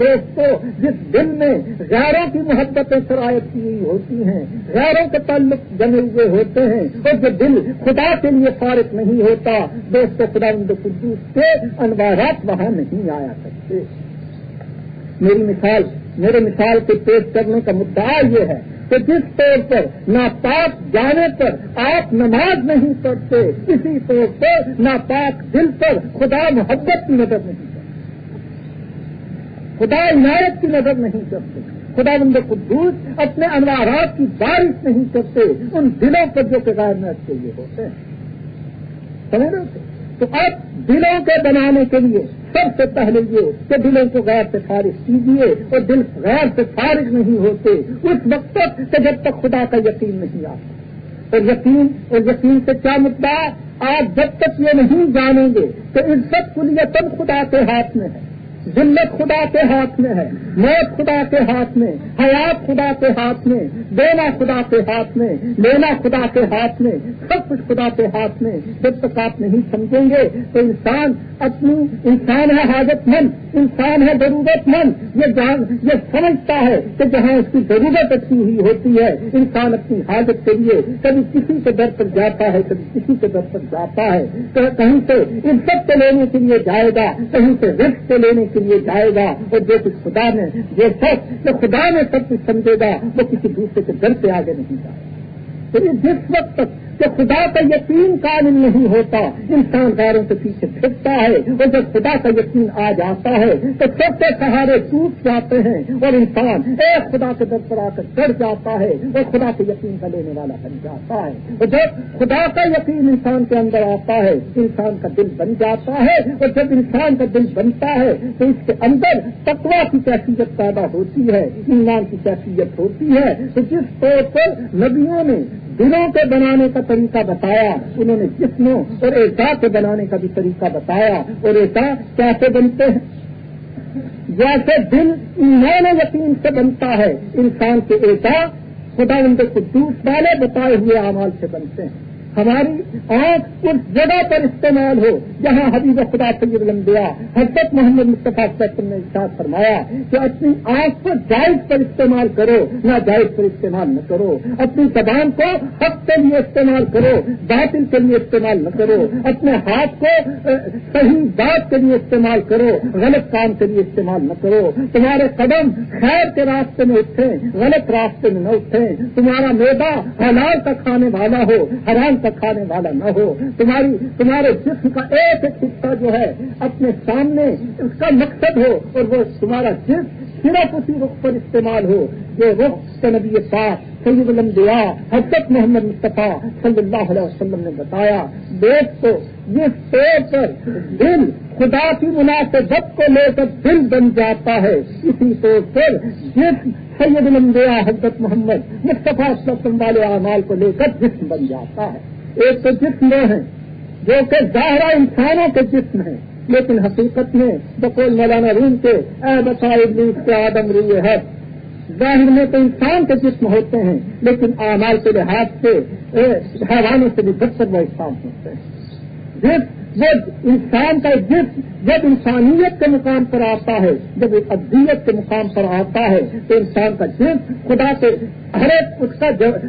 دوستو جس دل میں غیروں کی محبتیں شرائط کی ہوئی ہوتی ہیں، غیروں کے تعلق جمے ہوئے ہوتے ہیں، اور جو دل خدا کے لیے فارغ نہیں ہوتا دوستو خدا قدوس کے انوارات وہاں نہیں آیا سکتے میری مثال، میرے مثال کے پیش کرنے کا مدعا یہ ہے کہ جس طور پر ناپاک جانے پر آپ نماز نہیں پڑھتے، اسی طور پر ناپاک دل پر خدا محبت کی نظر نہیں کرتے خدا عنایت کی نظر نہیں کرتے، خدا بند قدوس اپنے انوارات کی بارش نہیں کرتے، ان دلوں پر جو کہ غیر کے لیے ہوتے ہیں۔ سمجھ رہے تو اب دلوں کے بنانے کے لیے سب سے پہلے یہ کہ دلوں کو غیر سے فارغ کیجیے اور دل غیر سے فارغ نہیں ہوتے، اس وقت تک کہ جب تک خدا کا یقین نہیں آتا۔ اور یقین اور یقین سے کیا مدعا آپ جب تک یہ نہیں جانیں گے کہ عزت کلیتن خدا کے ہاتھ میں ہے۔ ذلت خدا کے ہاتھ میں ہے، موت خدا کے ہاتھ میں، حیات خدا کے ہاتھ میں، دینا خدا کے ہاتھ میں، لینا خدا کے ہاتھ میں، سب کچھ خدا کے ہاتھ میں۔ جب تک آپ نہیں سمجھیں گے تو انسان اپنی، انسان ہے حاجت مند، انسان ہے ضرورت مند۔ یہ جان، یہ سمجھتا ہے کہ جہاں اس کی ضرورت اچھی ہوئی ہوتی ہے، انسان اپنی حاجت کے لیے کبھی کسی کے در پر جاتا ہے، کبھی کسی کے در پر جاتا ہے۔ کہیں سے عزت کو لینے کے لیے جائے گا، کہیں سے رسک کو لینے کے لیے جائے گا اور جو کچھ خدا نے جو سب جو خدا نے سب کچھ سمجھے گا، وہ کسی دوسرے کے گھر سے آگے نہیں جائے گا۔ تو جس وقت تک کہ خدا کا یقین قابل نہیں ہوتا انسان غیروں کے پیچھے پھرتا ہے، اور جب خدا کا یقین آ جاتا ہے، تو سب سے سہارے ٹوٹ جاتے ہیں، اور انسان ایک خدا کے در پر آ کر چڑھ جاتا ہے، اور خدا کے یقین کا لینے والا بن جاتا ہے۔ اور جب خدا کا یقین انسان کے اندر آتا ہے، انسان کا دل بن جاتا ہے، اور جب انسان کا دل بنتا ہے، تو اس کے اندر تقوا کی کیفیت پیدا ہوتی ہے، ایمان کی کیفیت ہوتی ہے۔ تو جس طور پر نبیوں نے دلوں کو بنانے کا طریقہ بتایا، انہوں نے جسموں اور ایسا کو بنانے کا بھی طریقہ بتایا۔ اور ایسا کیسے بنتے ہیں؟ جیسے دل ایمان یقین سے بنتا ہے، انسان کے ایسا خدا ان کو قدوس والے بتائے ہوئے اعمال سے بنتے ہیں۔ ہماری آنکھ اس جگہ پر استعمال ہو جہاں حبیب خدا سید الانبیاء حضرت محمد مصطفیٰ صاحب نے ارشاد فرمایا کہ اپنی آنکھ کو جائز پر استعمال کرو، نہ جائز پر استعمال نہ کرو۔ اپنی زبان کو حق کے لیے استعمال کرو، باطل کے لیے استعمال نہ کرو۔ اپنے ہاتھ کو صحیح بات کے لیے استعمال کرو، غلط کام کے لیے استعمال نہ کرو۔ تمہارے قدم خیر کے راستے میں اٹھے غلط راستے میں نہ اٹھے تمہارا میدا حلال کا کھانے والا ہو، حرام کا کھانے والا نہ ہو، تمہاری تمہارے جسم کا ایک ایک حصہ جو ہے اپنے سامنے اس کا مقصد ہو اور وہ تمہارا جسم صرف اسی رخ پر استعمال ہو جو رخ کے نبی پاک سید الانبیاء حضرت محمد مصطفیٰ صلی اللہ علیہ وسلم نے بتایا۔ دیکھ تو جس طور پر دل خدا کی مناسبت کو لے کر دل بن جاتا ہے۔ اسی طور پر جس سید الانبیاء حضرت محمد مصطفیٰ صلی اللہ والے اعمال کو لے کر جسم بن جاتا ہے۔ ایک تو جسم ہے، جو کہ ظاہرہ انسانوں کے جسم ہیں لیکن حقیقت میں بقول مولانا روم کے اے بسائے آدم روئے ہے۔ ظاہر میں تو انسان کے جسم ہوتے ہیں، لیکن اعمال کے لحاظ سے حیوانوں سے بھی بدتر وہ انسان ہوتے ہیں۔ جس جب انسان کا جسم، جب انسانیت کے مقام پر آتا ہے، جب ایک ابدیت کے مقام پر آتا ہے، تو انسان کا جسم خدا سے ہر ایک اس کا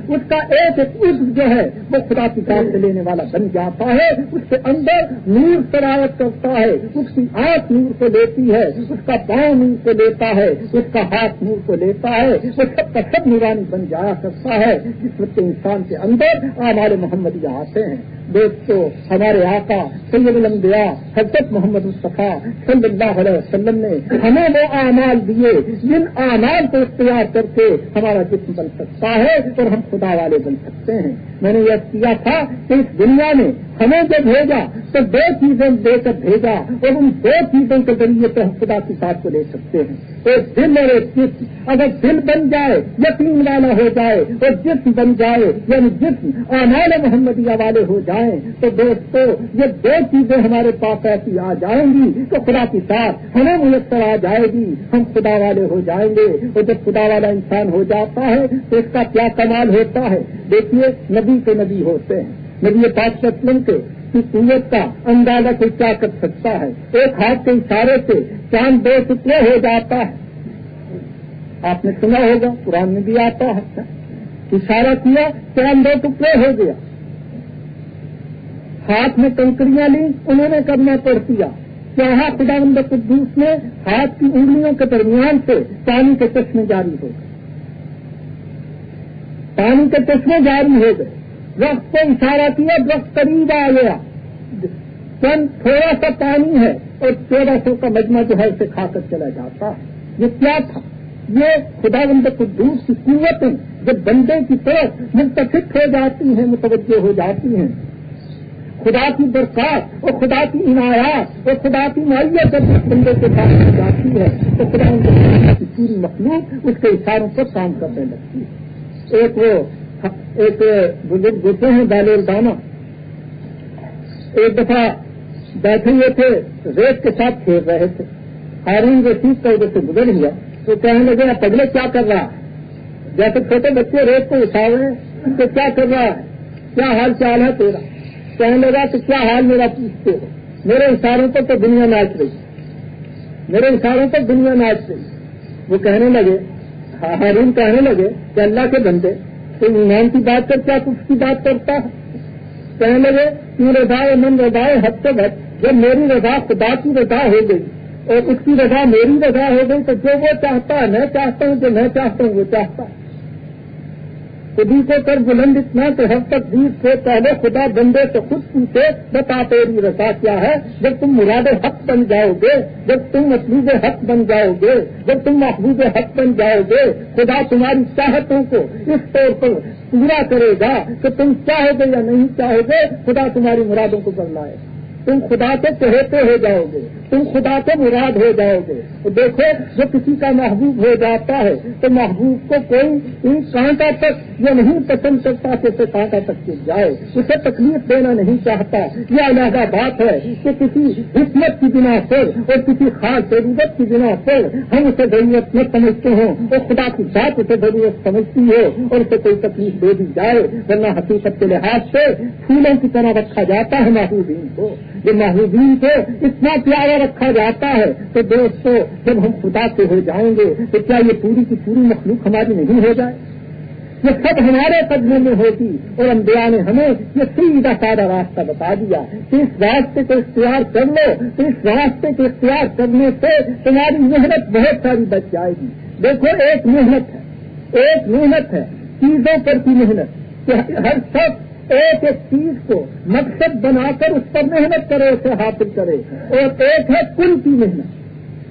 اس کا ایک ایک عزم جو ہے، وہ خدا کی کام سے لینے والا بن جاتا ہے۔ اس کے اندر نور سراوت کرتا ہے، اس کی آنکھ نور کو لیتی ہے، اس کا پاؤں نور کو لیتا ہے، اس کا ہاتھ نور کو لیتا ہے وہ سب کا سب نورانی بن جایا کرتا ہے، جس وقت انسان کے اندر ہمارے محمد یہ آتے ہیں۔ دوستو ہمارے آقا سید الانبیاء حضرت محمد مصطفیٰ صلی اللہ علیہ وسلم نے ہمیں وہ اعمال دیے، جن اعمال کو اختیار کر کے ہمارا جسم بن سکتا ہے اور ہم خدا والے بن سکتے ہیں۔ میں نے یہ کیا تھا کہ اس دنیا میں ہمیں جو بھیجا، تو دو چیزیں دے کر بھیجا اور ان دو چیزوں کے ذریعے سے ہم خدا کی ساتھ کو لے سکتے ہیں۔ ایک دل اور ایک جسم۔ اگر دل بن جائے، یقین والا ہو جائے اور جسم بن جائے یعنی جسم آمال محمدیہ والے ہو جائے جائیں تو دوستو یہ دو چیزیں ہمارے پاس ایسی آ جائیں گی تو خدا کی ساتھ ہمیں میسر آ جائے گی، ہم خدا والے ہو جائیں گے اور جب خدا والا انسان ہو جاتا ہے تو اس کا کیا کمال ہوتا ہے؟ دیکھیے، نبی کے نبی ہوتے ہیں۔ نبی پاک وسلم کے کی قوت کا اندازہ کوئی کیا کر سکتا ہے؟ ایک ہاتھ کے اشارے سے چاند دو ٹکڑے ہو جاتا ہے۔ آپ نے سنا ہوگا، قرآن میں بھی آتا ہے۔ اشارہ کیا، چاند دو ٹکڑے ہو گیا۔ ہاتھ میں کنکریاں لی انہوں نے کرنا پڑ دیا چاہا خدا بند قدوس نے ہاتھ کی انگلیوں کے درمیان سے پانی کے چشمے جاری ہو گئے۔ پانی کے چشمے جاری ہو گئے۔ وقت کو اشارہ کیا، وقت قریب آ گیا۔ چند تھوڑا سا پانی ہے اور چودہ سو کا مجمع جو ہے، اسے کھا کر چلا جاتا ہے۔ یہ کیا تھا؟ یہ خدا بند قدوس کی قوتیں جب بندے کی طرف منتخب ہو جاتی ہیں، متوجہ ہو جاتی ہیں۔ خدا کی برسات اور خدا کی عنایات اور خدا کی معیت جب اس بندے کے پاس ہو جاتی ہے تو خدا کی پوری مخلوق اس کے اشاروں پر کام کرنے لگتی ہے۔ ایک وہ ایک بزرگ ہوتے ہیں دال دانا۔ ایک دفعہ بیٹھے ہوئے تھے، ریت کے ساتھ کھیل رہے تھے۔ ہارون رشید کا ادھر سے گزر گیا۔ تو کہنے لگے پگلے کیا کر رہا ہے؟ جیسے چھوٹے بچے ریت کو اٹھا رہے ہیں تو کیا کر رہا ہے؟ کیا حال چال ہے تیرا؟ کہنے لگا تو کیا حال میرا پوچھتے ہو میرے اشاروں پر تو دنیا ناچ رہی۔ میرے اشاروں پر دنیا ناچ رہی۔ وہ کہنے لگے، ہارون کہنے لگے کہ اللہ کے بندے تو ایمان کی بات کر، کیا کچھ کی بات کرتا ہے؟ کہنے لگے کیوں رضا من رضائے حد سے حد جب میری رضا خدا کی رضا ہو گئی اور اس کی رضا میری رضا ہو گئی، تو جو وہ چاہتا ہے، میں چاہتا ہوں جو میں چاہتا ہوں، وہ چاہتا ہے۔ خودی کو کر بلند اتنا تو ہر تک دیر سے پہلے خدا بندے سے خود پوچھے بتا تیری رسا کیا ہے؟ جب تم مراد حق بن جاؤ گے، جب تم مطلوب حق بن جاؤ گے، جب تم محبوب حق بن جاؤ گے، خدا تمہاری چاہتوں کو اس طور پر پورا کرے گا کہ تم چاہو گے یا نہیں چاہو گے، خدا تمہاری مرادوں کو بدلائے تم خدا سے چہتے ہو جاؤ گے، تم خدا سے مراد ہو جاؤ گے۔ دیکھو، جو کسی کا محبوب ہو جاتا ہے، تو محبوب کو کوئی کانٹا تک یہ نہیں پسند کرتا کہ اسے کانٹا تک چل جائے۔ اسے تکلیف دینا نہیں چاہتا۔ یہ علیحدہ بات ہے کہ کسی حکمت کی بنا پر اور کسی خاص ضرورت کی بنا پر ہم اسے ضرورت نہ سمجھتے ہوں، اور خدا کی ذات اسے ضرورت سمجھتی ہو اور اسے کوئی تکلیف دے دی جائے۔ ورنہ حقیقت کے لحاظ سے پھولوں کی طرح رکھا جاتا ہے محبوبین کو۔ جو محبوبین کو اتنا پیارا رکھا جاتا ہے تو دوستو، جب ہم خدا سے ہو جائیں گے تو کیا یہ پوری کی پوری مخلوق ہماری نہیں ہو جائے؟ یہ سب ہمارے قدموں میں ہوتی اور انبیاء نے ہمیں یہ سیدھا سادہ راستہ بتا دیا کہ اس راستے کو اختیار کر لو تو اس راستے کو اختیار کرنے سے تمہاری محنت بہت ساری بچ جائے گی۔ دیکھو، ایک محنت ہے، ایک محنت ہے، چیزوں پر کی محنت، کہ ہر شخص ایک ایک چیز کو مقصد بنا کر اس پر محنت کرے، اسے حاصل کرے۔ اور ایک ہے کل کی محنت۔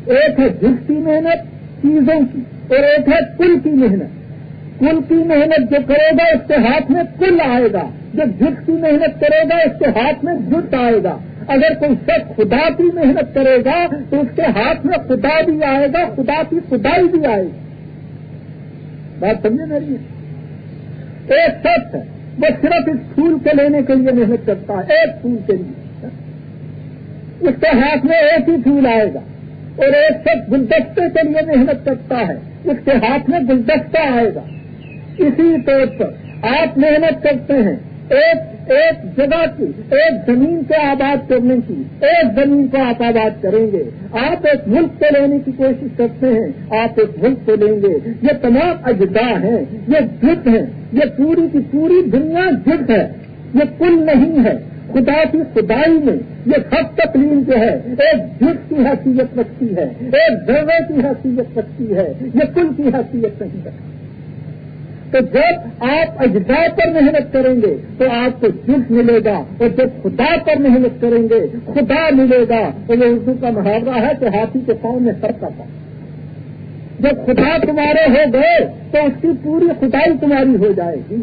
ایک ہے جس کی محنت، چیزوں کی۔ اور ایک ہے کل کی محنت۔ کل کی محنت جو کرے گا، اس کے ہاتھ میں کل آئے گا۔ جو جس کی محنت کرے گا، اس کے ہاتھ میں جت آئے گا۔ اگر کوئی شخص خدا کی محنت کرے گا، تو اس کے ہاتھ میں خدا بھی آئے گا، خدا کی خدائی بھی آئے گی۔ بات سمجھے میری؟ ایک شخص ہے۔ وہ صرف اس پھول کو لینے کے لیے محنت کرتا ہے، ایک پھول کے لیے۔ اس کے ہاتھ میں ایک ہی پھول آئے گا اور ایک سب گلدستے کے لیے محنت کرتا ہے۔ اس کے ہاتھ میں گلدستہ آئے گا۔ اسی طور پر آپ محنت کرتے ہیں، ایک ایک جگہ کی، ایک زمین کو آباد کرنے کی، ایک زمین کو آپ آباد کریں گے۔ آپ ایک ملک کو لینے کی کوشش کرتے ہیں، آپ ایک ملک کو لیں گے۔ یہ تمام اجزاء ہیں، یہ جت ہیں، یہ پوری کی پوری دنیا جت ہے۔ یہ کل نہیں ہے۔ خدا کی خدائی میں یہ سب تکلیم جو ہے، ایک جت کی حیثیت رکھتی ہے، ایک ذرے کی حیثیت رکھتی ہے۔ یہ کل کی حیثیت نہیں رکھتی تو جب آپ اجزاء پر محنت کریں گے تو آپ کو جلد ملے گا اور جب خدا پر محنت کریں گے، خدا ملے گا تو یہ اردو کا محاورہ ہے کہ ہاتھی کے پاؤں میں سر کا پاؤں جب خدا تمہارے ہو گئے تو اس کی پوری خدائی تمہاری ہو جائے گی۔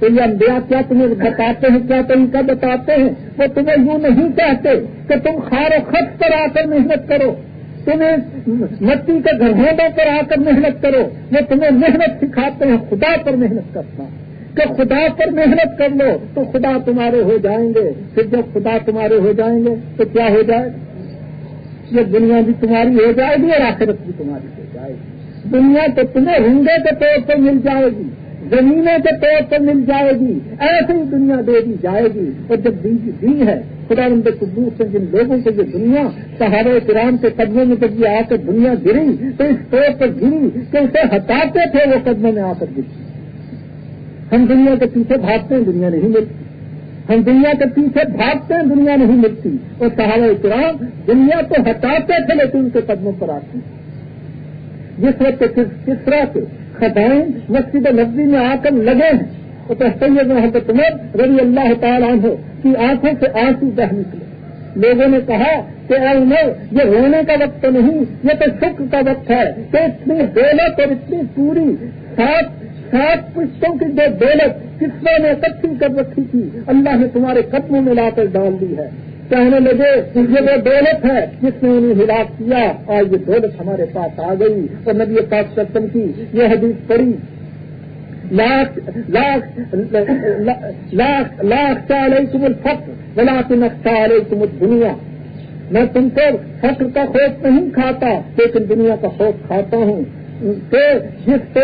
تو یہ انبیاء کیا تمہیں بتاتے ہیں، کیا طریقہ بتاتے ہیں؟ وہ تمہیں یوں نہیں کہتے کہ تم خار و خط پر آ کر محنت کرو۔ تمہیں مٹی کے گرہوں پر آ کر محنت کرو۔ وہ تمہیں محنت سکھاتے ہیں خدا پر محنت کرنا کہ خدا پر محنت کر لو تو خدا تمہارے ہو جائیں گے۔ پھر جب خدا تمہارے ہو جائیں گے تو کیا ہو جائے؟ گا یہ دنیا بھی تمہاری ہو جائے گی اور آخرت بھی تمہاری ہو جائے گی۔ دنیا تو تمہیں ہنگے کے طور پر مل جائے گی۔ زمینوں کے طور پر مل جائے گی ایسے ہی دنیا دے دی جائے گی۔ اور جب دی دی ہے خدا رند قدوس سے، جن لوگوں کو یہ دنیا سہارے کرام کے قدموں میں جب یہ آ کر دنیا گری، تو اس طور پر گری کہ اسے ہٹاتے تھے وہ قدموں میں آ کر گری۔ ہم دنیا کے پیچھے بھاگتے ہیں، دنیا نہیں ملتی۔ ہم دنیا کے پیچھے بھاگتے ہیں، دنیا نہیں ملتی۔ اور سہارے کرام دنیا کو ہٹاتے تھے لیکن ان کے قدموں پر آتی جس وقت کس طرح کے خطائیں مسجد نبی میں آ کر لگے ہیں۔ تو سید محبت عمر رضی اللہ تعالیٰ عنہ کی آنکھوں سے آنسو بہ نکلے۔ لوگوں نے کہا کہ اے عمر، یہ رونے کا وقت تو نہیں، یہ تو شکر کا وقت ہے کہ اتنی دولت اور اتنی پوری سات سات پشتوں کی جو دولت کسوں نے اکٹھی کر رکھی تھی، اللہ نے تمہارے قدموں میں لا کر ڈال دی ہے۔ کہنے لگے، یہ وہ دولت ہے جس نے انہیں ہلاک کیا۔ اور یہ دولت ہمارے پاس آ گئی اور نبی پاک سچن کی یہ حدیث پڑی لاکھ لاکھ لاکھ لاکھ چالے تم الفقر بلا تم چالے تم دنیا میں تم کو فخر کا خوف نہیں کھاتا، لیکن دنیا کا خوف کھاتا ہوں۔ جس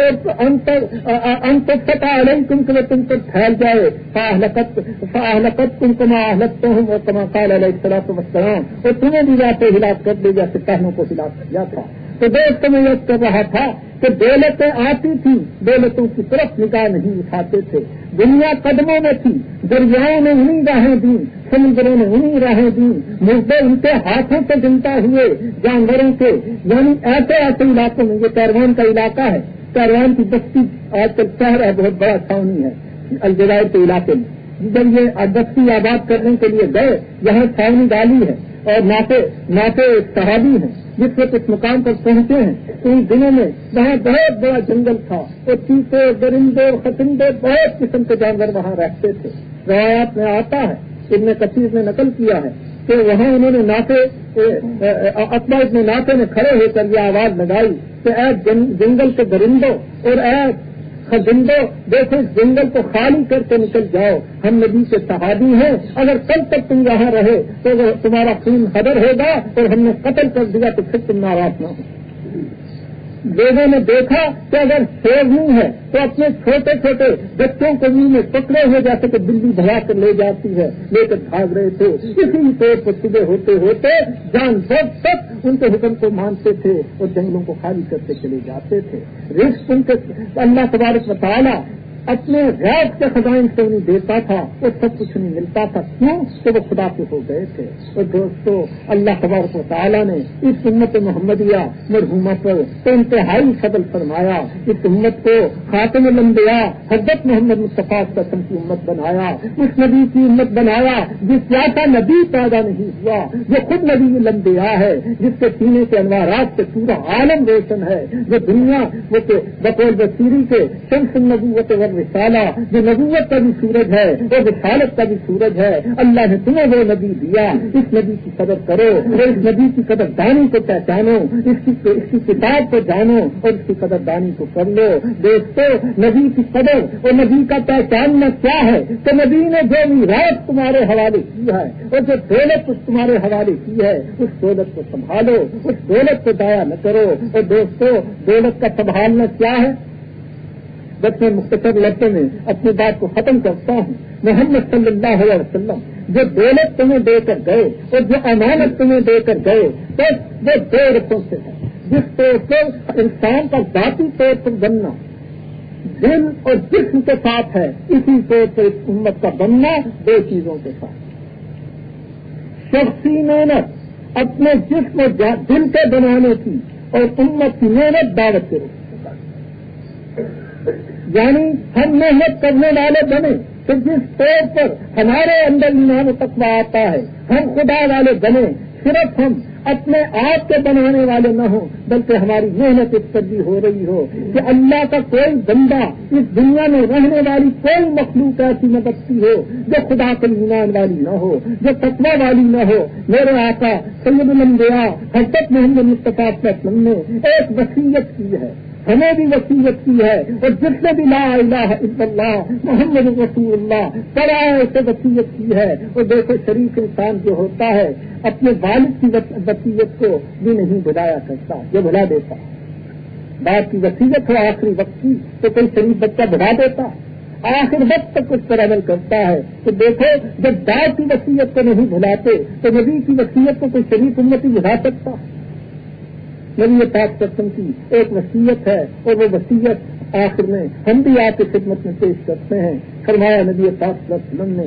علیہ تم کے تم پر پھیل جائے، فاہلکت تم کما اہلت تو ہوں وہ کما علیہ السلام وسلام اور تمہیں بھی جاتے ہلاک کر دے جیسے پہنوں کو ہلاک کر دیا تھا تو دوست میں یہ کر رہا تھا کہ دولتیں آتی تھیں، دولتوں کی طرف نگاہ نہیں اٹھاتے تھے۔ دنیا قدموں میں تھی، دریاؤں نے انہیں راہیں دی سمندروں نے انہیں راہیں دی مردے ان کے ہاتھوں سے جنتا ہوئے جانوروں کے یعنی ایسے ایسے علاقوں میں، یہ کیروان کا علاقہ ہے۔ کیروان کی بستی آج کل شہر ہے، بہت بڑا چھاونی ہے، الجزائر کے علاقے میں۔ جب یہ بستی آباد کرنے کے لیے گئے، یہاں چھاونی ڈالی ہے اور ناطے ناطے صحابی ہیں، جس وقت اس مقام پر پہنچے ہیں۔ تو ان دنوں میں وہاں بہت بڑا جنگل تھا۔ اور چیتے، درندے، خطندے، بہت قسم کے جانور وہاں رہتے تھے۔ روایات میں آتا ہے ان میں کثیر نے نقل کیا ہے کہ وہاں انہوں نے ناطے اکبر ابن ناطے نے کھڑے ہو کر یہ آواز لگائی کہ اے جنگل کے درندوں اور اے خزندو دیکھو اس جنگل کو خالی کر کے نکل جاؤ۔ ہم نبی کے صحابی ہیں۔ اگر کل تک تم یہاں رہے تو تمہارا خون حدر ہوگا اور ہم نے قتل کر دیا تو پھر تم ناراض نہ ہو۔ لوگوں نے دیکھا کہ اگر شیرنی ہے تو اپنے چھوٹے چھوٹے بچوں کو منہ میں پکڑے ہوئے جیسے کہ بلی بھگا کر لے جاتی ہے، لے کر بھاگ رہے تھے۔ اسی طور پر صبح ہوتے ہوتے جان سب تک ان کے حکم کو مانتے تھے اور جنگلوں کو خالی کرتے چلے جاتے تھے۔ رسک ان کے اللہ تبارک مطالعہ اپنے غیر کے خزائن سے انہیں دیتا تھا اور سب کچھ نہیں ملتا تھا۔ کیوں؟ کہ وہ خدا کے ہو گئے تھے۔ اور دوستو، اللہ تبارک و تعالیٰ نے اس امت محمدیہ مرحوما پر انتہائی فضل فرمایا۔ اس امت کو خاتم لمبیا حضرت محمد مصطفیٰ قسم کی امت بنایا۔ اس نبی کی امت بنایا، جس جیسا نبی پیدا نہیں ہوا۔ جو خود نبی لمبیا ہے، جس کے سینے کے انوارات سے پورا عالم روشن ہے۔ جو دنیا، وہ بطور بصیری کے شمس نبوت رسالہ، جو نبوت کا بھی سورج ہے وہ رسالت کا بھی سورج ہے، اللہ نے تمہیں وہ نبی دیا۔ اس نبی کی قدر کرو اور اس نبی کی قدر دانی کو پہچانو، اس کی اس کی کتاب کو جانو اور اس کی قدر دانی کو کر لو۔ دوستو، نبی کی قدر اور نبی کا پہچاننا کیا ہے؟ کہ نبی نے جو رات تمہارے حوالے کی ہے اور جو دولت اس تمہارے حوالے کی ہے، اس دولت کو سنبھالو، اس دولت کو دایا نہ کرو۔ اور دوستو، دولت کا سنبھالنا کیا ہے؟ بس میں مختصر لگتے میں اپنی بات کو ختم کرتا ہوں، محمد صلی اللہ علیہ وسلم جو دولت تمہیں دے کر گئے اور جو امانت تمہیں دے کر گئے تو وہ دو رقوں سے ہے۔ جس طور پر انسان کا ذاتی طور پر بننا، دل اور جسم کے ساتھ ہے، اسی طور پر اس امت کا بننا دو چیزوں کے ساتھ۔ شخصی محنت، اپنے جسم دل کے بنانے کی اور امت کی محنت دعوت کرے یعنی ہم محنت کرنے والے بنے تو جس طور پر ہمارے اندر ایمان و تقوی آتا ہے، ہم خدا والے بنے، صرف ہم اپنے آپ کے بنانے والے نہ ہوں، بلکہ ہماری محنت اس پر بھی ہو رہی ہو کہ اللہ کا کوئی بندہ اس دنیا میں رہنے والی کوئی مخلوق ایسی نہ بچتی ہو جو خدا کے ایمان والی نہ ہو، جو تقوی والی نہ ہو۔ میرے آقا سید المبیا حضرت محمد مصطفیٰ نے ایک وسیعت کی ہے۔ ہمیں بھی وسیعت کی ہے اور جس نے بھی لا الہ الا اللہ، محمد رسول اللہ پڑھائے سے وسیعت کی ہے۔ اور دیکھو شریف انسان جو ہوتا ہے، اپنے والد کی وسیعت کو بھی نہیں بلایا کرتا، یہ بلا دیتا۔ باپ کی وسیعت ہو آخری وقت کی، تو کوئی شریف بچہ بڑھا دیتا۔ آخر وقت تک اس پر عمل کرتا ہے۔ تو دیکھو، جب باپ کی وسیعت کو نہیں بھلاتے تو نبی کی وسیعت کو کوئی شریف امت ہی بڑھا سکتا۔ نبی پاک قسم کی ایک وسیعت ہے اور وہ وسیعت آخر میں ہم بھی آپ کی خدمت میں پیش کرتے ہیں۔ فرمایا نبی پاک وسلم نے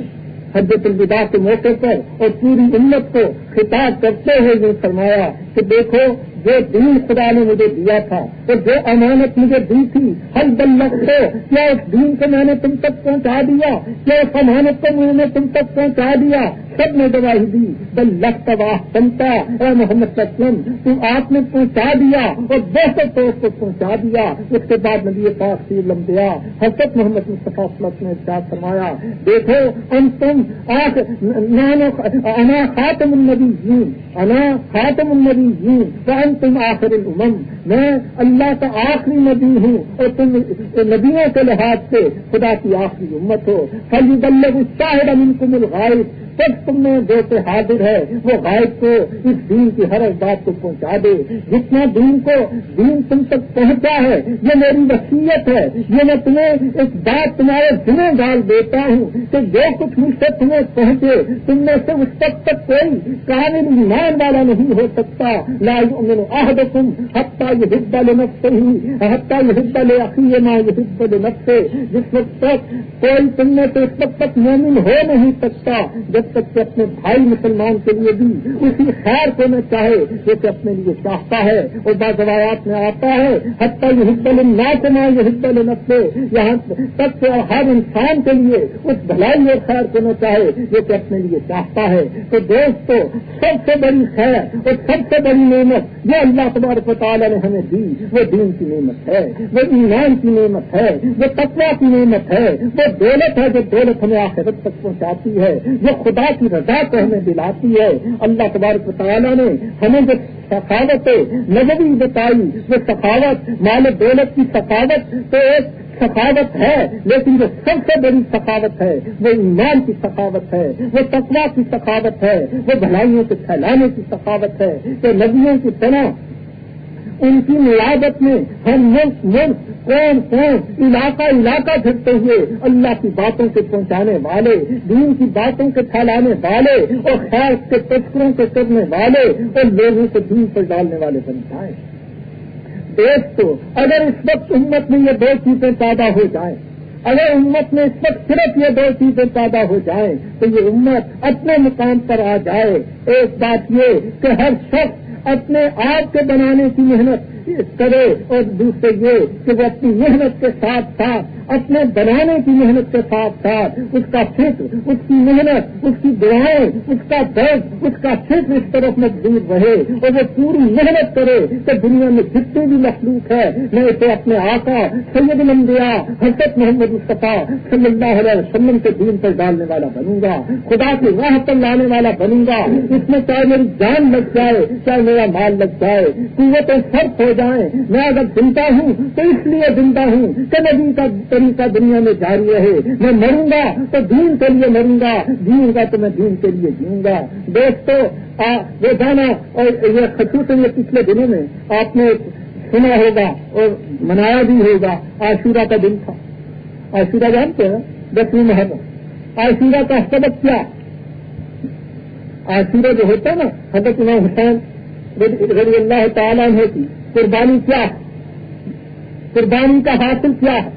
حجت الوداع کے موقع پر اور پوری امت کو خطاب کرتے ہوئے یہ فرمایا کہ دیکھو جو دین خدا نے مجھے دیا تھا اور جو امانت مجھے دی تھی، ہر بلک کو، کیا اس دین کو میں نے تم تک پہنچا دیا؟ کیا اس امانت کو میں نے تم تک پہنچا دیا؟ سب نے گواہی دی بل لک تباہ بنتا، اے محمد وسلم، تم آپ نے پہنچا دیا اور بہتر طور کو پہنچا دیا۔ اس کے بعد نبی پاک سی لم دیا، حضرت محمد مصطفیٰ نے ساتھ فرمایا، دیکھو، ہم تم آخ انا خاتم النبی جی انا خاتم النبی تم آخر الامم میں اللہ کا آخری نبی ہوں اور تم نبیوں کے لحاظ سے خدا کی آخری امت ہو۔ فلی بلب الشاہد امن کم الغائب۔ سب تم میں جو حاضر ہے وہ غائب کو اس دین کی ہر بات کو پہنچا دے۔ جتنا دین کو دین تم تک پہنچا ہے، یہ میری وصیت ہے۔ یہ میں تمہیں ایک بات تمہارے ذمہ ڈال دیتا ہوں کہ جو کچھ مجھ سے تمہیں پہنچے، تم میں سے اس وقت تک کوئی کامل ایمان والا نہیں ہو سکتا۔ لائی عہد تم ہفتہ یہ حصہ لے نقصے ہی ہفتہ یہ حصہ لے عقیے ماں یہ حصہ لے نقصے جس وقت تک کوئی تم میں سے اس وقت تک مومن ہو نہیں سکتا، جب جب تک کہ اپنے بھائی مسلمان کے لیے بھی۔ اسی خیر کو میں چاہے جو کہ اپنے لیے چاہتا ہے۔ اور بعض روایات میں آتا ہے، حتیٰ یہ حصہ لینا چنا یہ حصہ لینا سے یہاں تک کہ ہر انسان کے لیے اس بھلائی اور خیر کو میں چاہے جو کہ اپنے لیے چاہتا ہے۔ تو دوستو، سب سے بڑی خیر اور سب سے بڑی نعمت جو اللہ تبارک تعالیٰ نے ہمیں دی، وہ دین کی نعمت ہے۔ وہ ایمان کی نعمت ہے۔ وہ تقوا کی نعمت ہے۔ وہ دولت ہے جو دولت ہمیں آخرت تک پہنچاتی ہے۔ جو خود خدا کی رضا کو ہمیں دلاتی ہے۔ اللہ تبارک تعالیٰ نے ہمیں جو سخاوت نظری بتائی وہ سخاوت مال دولت کی سخاوت تو ایک سخاوت ہے، لیکن جو سب سے بڑی سخاوت ہے، وہ ایمان کی سخاوت ہے، وہ تقوا کی سخاوت ہے، وہ بھلائیوں کے پھیلانے کی سخاوت ہے۔ کہ ندیوں کی طرح ان کی ملاوت میں ہم ملک ملک کون کون علاقہ علاقہ پھرتے ہوئے اللہ کی باتوں کے پہنچانے والے، دین کی باتوں کے پھیلانے والے اور خیر کے تذکروں کے کرنے والے اور لوگوں کو دین پر ڈالنے والے بن جائیں۔ دوستو اگر اس وقت امت میں یہ دو چیزیں پیدا ہو جائیں، اگر امت میں اس وقت صرف یہ دو چیزیں پیدا ہو جائیں تو یہ امت اپنے مقام پر آ جائے۔ ایک بات یہ کہ ہر شخص اپنے آپ کے بنانے کی محنت کرے اور دوسرے یہ کہ وہ اپنی محنت کے ساتھ ساتھ، اپنے بنانے کی محنت کے ساتھ ساتھ، اس کا فکر اس کی محنت، اس کی دعائیں، اس کا درد، اس کا فکر اس طرف میں دور رہے اور وہ پوری محنت کرے کہ دنیا میں جتنی بھی مخلوق ہے میں اسے اپنے آقا، سید لمبیا حضرت محمد مصطفیٰ صلی اللہ علیہ وسلم کے دین پر ڈالنے والا بنوں گا، خدا کی راہ پر لانے والا بنوں گا۔ اس میں چاہے میری جان لگ جائے، چاہے میرا مال لگ جائے قوتیں سب ہو جائیں۔ میں اگر زندہ ہوں تو اس لیے زندہ ہوں کہ نبی کا طریقہ دنیا میں جاری رہے۔ میں مروں گا تو دین کے لیے مروں گا۔ جیوں گا تو میں دین کے لیے جیوں گا۔ دوستو وہ اور یہ خصوصاً یہ پچھلے دنوں میں آپ نے سنا ہوگا اور منایا بھی ہوگا۔ آشورا کا دن تھا۔ آشورا جانتے ہیں؟ دسویں محرم آشورا کا سبق کیا؟ آشورا جو ہوتا ہے نا، حضرت امام حسین رضی اللہ تعالیٰ کی قربانی کیا ہے؟ قربانی کا حاصل کیا ہے؟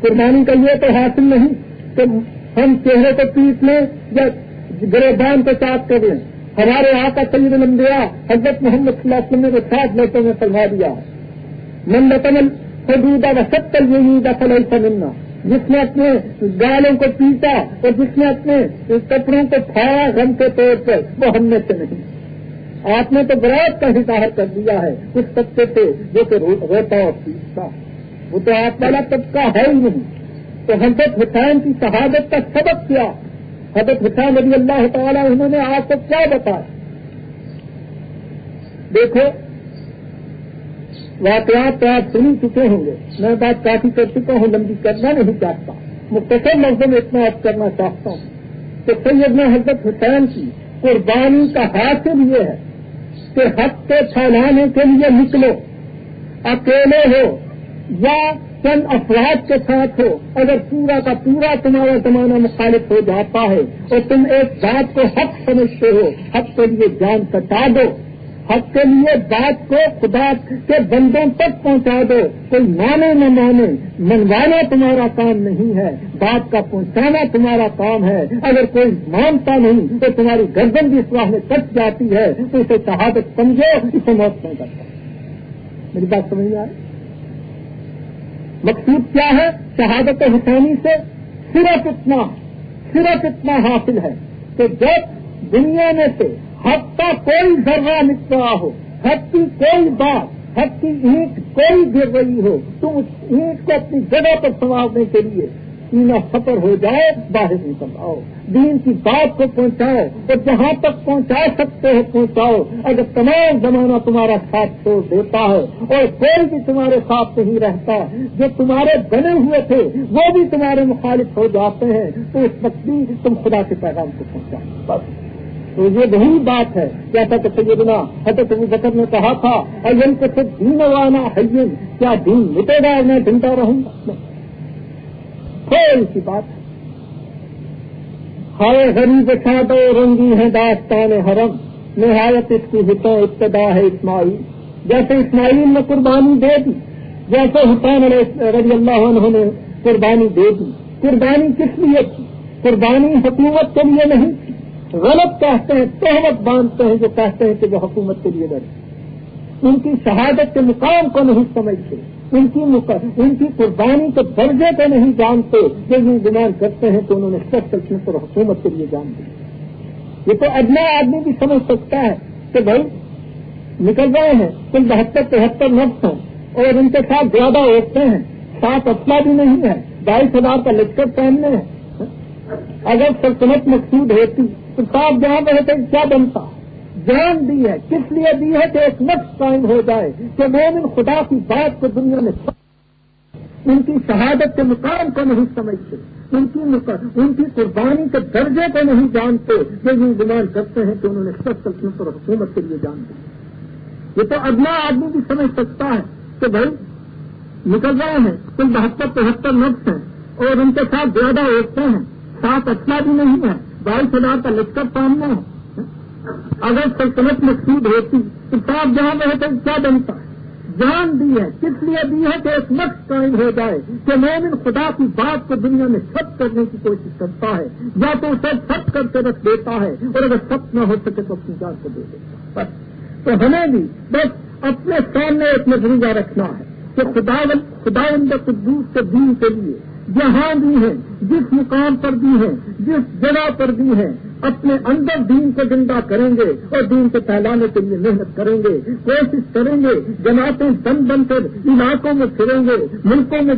قربانی کا یہ تو حاصل نہیں کہ ہم چہرے کو پیٹ لیں یا گریبان کو چاپ کر لیں۔ ہمارے یہاں کا سید لمبیا حضرت محمد صلی اللہ علیہ وسلم کو ساتھ لیتے ہوئے سلوا دیا من لطمل خدودہ و ستر یہ فلئی سمنا جس نے اپنے گالوں کو پیٹا اور جس نے اپنے کپڑوں کو پھاڑا غم کے طور پر وہ ہم میں سے نہیں۔ آپ نے تو برات کا اظہار کر دیا ہے اس طبقے سے جو کہ روتا اور پیستا۔ وہ تو آپ والا طبقہ ہے ہی نہیں۔ تو حضرت حسین کی شہادت کا سبق کیا؟ حضرت حسین رضی اللہ تعالیٰ انہوں نے آپ کو کیا بتایا؟ دیکھو، واقعات تو آپ سنی چکے ہوں گے۔ میں بات کافی کر چکا ہوں، لمبی کرنا نہیں چاہتا۔ مختصر لفظوں میں اتنا آپ کرنا چاہتا ہوں تو سیدنا حضرت حسین کی قربانی کا حاصل یہ ہے کہ حق کو پھیلانے کے لیے نکلو، اکیلے ہو یا چند افراد کے ساتھ ہو۔ اگر پورا کا پورا تمہارا زمانہ مخالف ہو جاتا ہے اور تم ایک ذات کو حق سمجھتے ہو، حق کے لیے جان کٹا دو۔ حق کے لیے بات کو خدا کے بندوں تک پہنچا دو۔ کوئی مانے نہ مانے، منوانا تمہارا کام نہیں ہے، بات کا پہنچانا تمہارا کام ہے۔ اگر کوئی مانتا نہیں تو تمہاری گردن بھی اس میں کٹ جاتی ہے۔ تو اسے شہادت سمجھو، اسے موت نہیں کرتا میری بات سمجھ میں آئے مقصود کیا ہے؟ شہادت حسینی سے صرف اتنا صرف اتنا حاصل ہے کہ جب دنیا میں سے حق کا کوئی ذرہ نکلا ہو حق کی کوئی بات حق کی اینٹ کوئی گر رہی ہو تم اس اینٹ کو اپنی جگہ پر سنوارنے کے لیے سینا سفر ہو جائے، باہر نکل آؤ، دین کی بات کو پہنچاؤ اور جہاں تک پہنچا سکتے ہو پہنچاؤ۔ اگر تمام زمانہ تمہارا ساتھ چھوڑ دیتا ہے اور کوئی بھی تمہارے ساتھ نہیں رہتا، جو تمہارے بنے ہوئے تھے، وہ بھی تمہارے مخالف ہو جاتے ہیں، تو اس وقت بھی تم خدا کے پیغام کو پہنچاؤ بس۔ تو یہ وہی بات ہے جیسا کہ سیدنا حضرت ابو بکر نے کہا تھا ایم کو صرف دین وانا حیم کیا دین مٹے گا میں ڈنڈا رہوں گا؟ تھوڑی سی بات ہائے غریب سادو رنگی ہے داستان حرم، نہایت اس کی ہتوں ابتدا ہے اسماعیل۔ جیسے اسماعیل نے قربانی دے دی، جیسے حسین رضی اللہ عنہ نے قربانی دے دی۔ قربانی کس لیے تھی قربانی حکومت کے لیے نہیں تھی غلط کہتے ہیں، تہمت باندھتے ہیں، جو کہتے ہیں کہ وہ حکومت کے لیے لڑے۔ ان کی شہادت کے مقام کو نہیں سمجھتے، ان کی ان کی قربانی کے درجے کو نہیں جانتے۔ جو یہ ڈیمانڈ کرتے ہیں کہ انہوں نے سب سچنے اور حکومت کے لیے جان دی۔ یہ تو ادنا آدمی بھی سمجھ سکتا ہے کہ بھائی، نکل رہے ہیں کل بہتر تہتر نفس ہیں اور ان کے ساتھ زیادہ اوٹتے ہیں۔ سات اپنا بھی نہیں ہے بائیس ہزار کا لشکر پہننے ہیں۔ اگر سلطنت مقصود ہوتی تو صاحب جہاں رہتے کیا بنتا؟ جان دی ہے، کس لیے دی ہے کہ ایک نقص قائم ہو جائے کہ مومن خدا کی بات کو دنیا میں ان کی شہادت کے مقام کو نہیں سمجھتے، ان کی ان کی قربانی کے درجے کو نہیں جانتے، جو یہ گمان کرتے ہیں کہ انہوں نے سب سلطنت اور حکومت کے لیے جان دی یہ تو اگلا آدمی بھی سمجھ سکتا ہے کہ بھائی نکل رہے ہیں، کل بہتر تہتر نفس ہیں اور ان کے ساتھ زیادہ اوٹتے ہیں سات اچھا بھی نہیں ہے۔ بائیس ہزار کا لشکر سامنے ہے۔ اگر سلطنت مقصود ہوتی، تو صاحب جہاں میں ہوتے کیا بنتا؟ ہے جان دی ہے، کس لیے دی ہے کہ ایک نقص قائم ہو جائے کہ مومن خدا کی بات کو دنیا میں سب کرنے کی کوشش کرتا ہے۔ یا تو اسے سب کر کے رکھ دیتا ہے اور اگر سب نہ ہو سکے تو اپنی جان کو دے دیتا بس۔ تو ہمیں بھی بس اپنے سامنے ایک نظریہ رکھنا ہے کہ خدا خدا قدوس کے دین کے لیے جہاں بھی ہیں جس مقام پر بھی ہیں جس جگہ پر بھی ہیں اپنے اندر دین کو زندہ کریں گے اور دین کو پھیلانے کے لیے محنت کریں گے، کوشش کریں گے۔ جماعتیں بند بن کر علاقوں میں پھریں گے، ملکوں میں